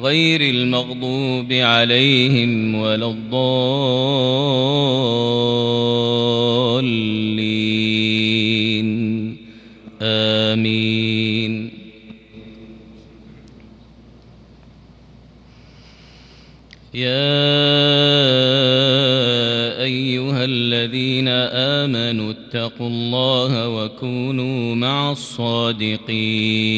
غير المغضوب عليهم ولا الضالين. آمين. يا أيها الذين آمنوا اتقوا الله وكونوا مع الصادقين.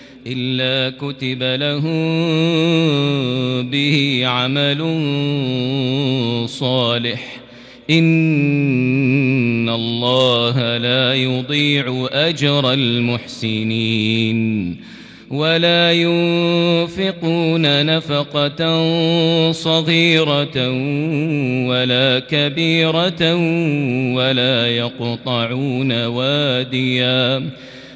إلا كتب لهم به عمل صالح. إن الله لا يضيع أجر المحسنين. ولا ينفقون نفقة صغيرة ولا كبيرة ولا يقطعون وادياً.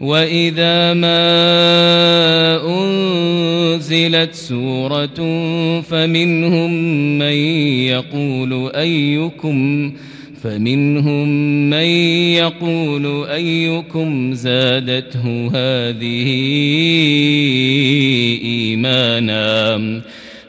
وإذا ما أنزلت سورة فمنهم من يقول أيكم فمنهم من يقول أيكم زادته هذه إيمانا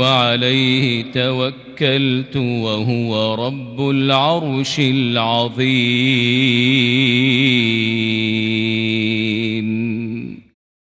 إلا هو عليه توكلت وهو رب العرش العظيم.